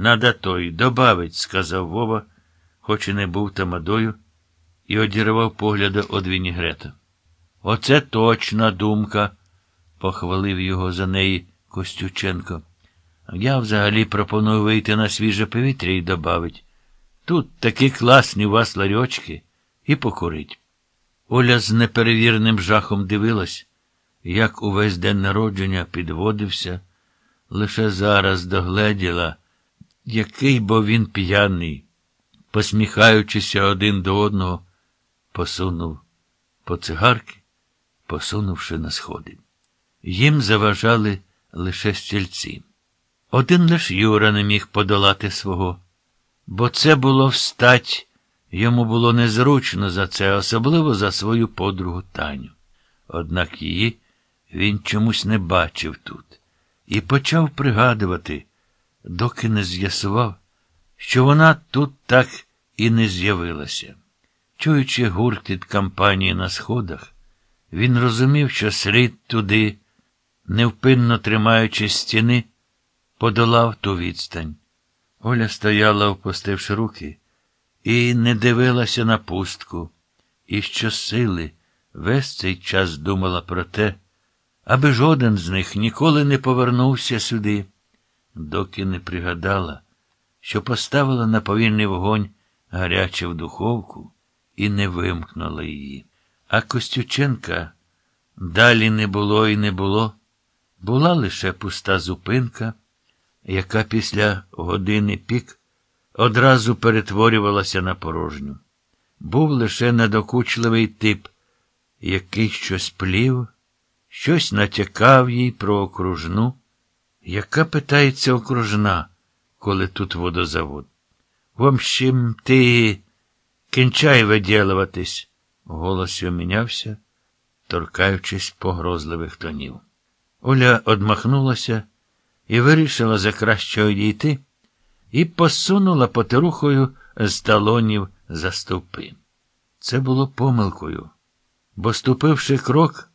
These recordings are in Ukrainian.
Надо той добавить, сказав Вова, хоч і не був тамадою, і одірвав погляда од Вінігрета. Оце точна думка, похвалив його за неї Костюченко. Я взагалі пропоную вийти на свіже повітря і добавить. Тут такі класні у вас ларьочки і покурить. Оля з неперевірним жахом дивилась, як увесь день народження підводився, лише зараз догледіла, який бо він п'яний, посміхаючися один до одного, посунув по цигарки, посунувши на сходи. Їм заважали лише стільці. Один лиш Юра не міг подолати свого, бо це було встать, йому було незручно за це, особливо за свою подругу Таню. Однак її він чомусь не бачив тут і почав пригадувати, доки не з'ясував, що вона тут так і не з'явилася. Чуючи гуркіт кампанії на сходах, він розумів, що слід туди, невпинно тримаючи стіни, подолав ту відстань. Оля стояла, опустивши руки, і не дивилася на пустку, і щосили весь цей час думала про те, аби жоден з них ніколи не повернувся сюди, доки не пригадала, що поставила на повільний вогонь гаряче в духовку і не вимкнула її. А Костюченка далі не було і не було. Була лише пуста зупинка, яка після години пік одразу перетворювалася на порожню. Був лише недокучливий тип, який щось плів, щось натякав їй про окружну, яка питається окружна, коли тут водозавод. В общем, ти кінчай виділуватись, голос мінявся, торкаючись погрозливих тонів. Оля одмахнулася і вирішила за краще одійти і посунула потерухою з талонів за стовпи. Це було помилкою, бо, ступивши крок,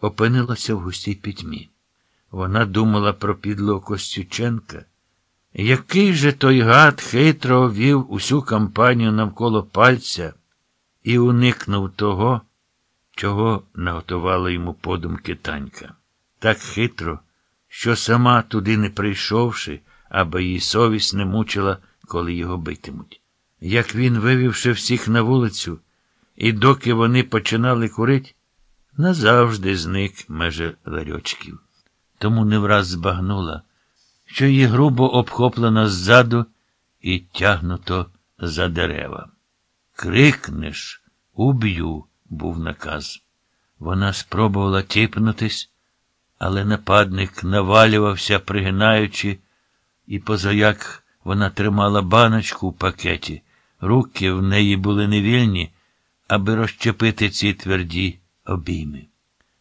опинилася в густій пітьмі. Вона думала про підлого Костюченка. Який же той гад хитро вів усю кампанію навколо пальця і уникнув того, чого наготувала йому подумки Танька. Так хитро, що сама туди не прийшовши, аби її совість не мучила, коли його битимуть. Як він, вивівши всіх на вулицю, і доки вони починали курить, назавжди зник меже ларьочків. Тому не враз збагнула, що її грубо обхоплено ззаду і тягнуто за дерева. Крикнеш, уб'ю, був наказ. Вона спробувала тіпнутись, але нападник навалювався, пригинаючи, і позаяк вона тримала баночку в пакеті, руки в неї були невільні, аби розчепити ці тверді обійми.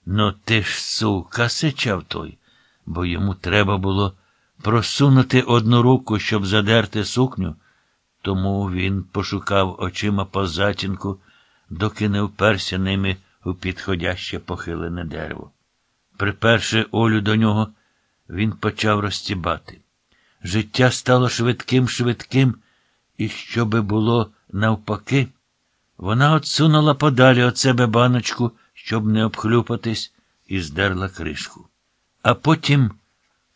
Ну, ти ж, сука, сичав той, бо йому треба було просунути одну руку, щоб задерти сукню, тому він пошукав очима по затінку, доки не вперся ними у підходяще похилене дерево. Приперши Олю до нього, він почав розтібати. Життя стало швидким, швидким, і щоби було навпаки, вона отсунула подалі від себе баночку, щоб не обхлюпатись, і здерла кришку. А потім,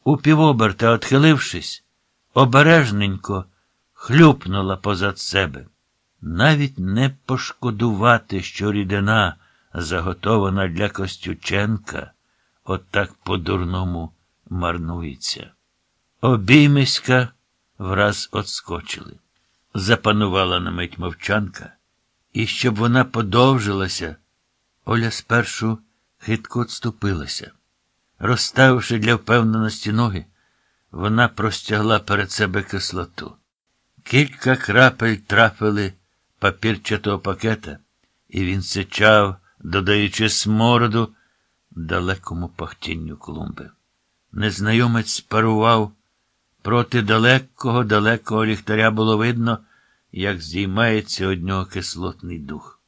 у півоберта, отхилившись, обережненько хлюпнула позад себе. Навіть не пошкодувати, що рідина, заготована для Костюченка, отак по-дурному марнується. Обіймиська враз отскочили. Запанувала на мить мовчанка, і щоб вона подовжилася, Оля спершу хитко отступилася. Розставивши для впевненості ноги, вона простягла перед себе кислоту. Кілька крапель трапили папірчатого пакета, і він сичав, додаючи смороду далекому пахтінню клумби. Незнайомець парував. Проти далекого, далекого ліхтаря було видно, як здіймається од нього кислотний дух.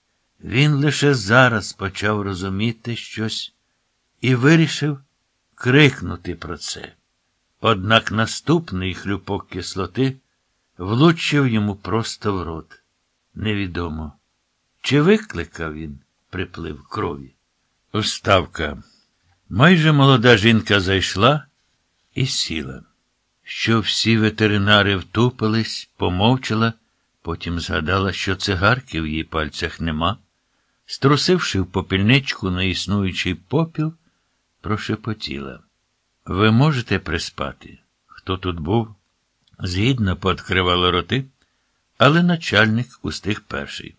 Він лише зараз почав розуміти щось і вирішив крикнути про це. Однак наступний хлюпок кислоти влучив йому просто в рот. Невідомо. Чи викликав він приплив крові? Вставка. Майже молода жінка зайшла і сіла. Що всі ветеринари втупились, помовчала, потім згадала, що цигарки в її пальцях нема. Струсивши в попільничку на існуючий попіл, прошепотіла. Ви можете приспати? Хто тут був? Згідно пооткривало роти, але начальник устиг перший.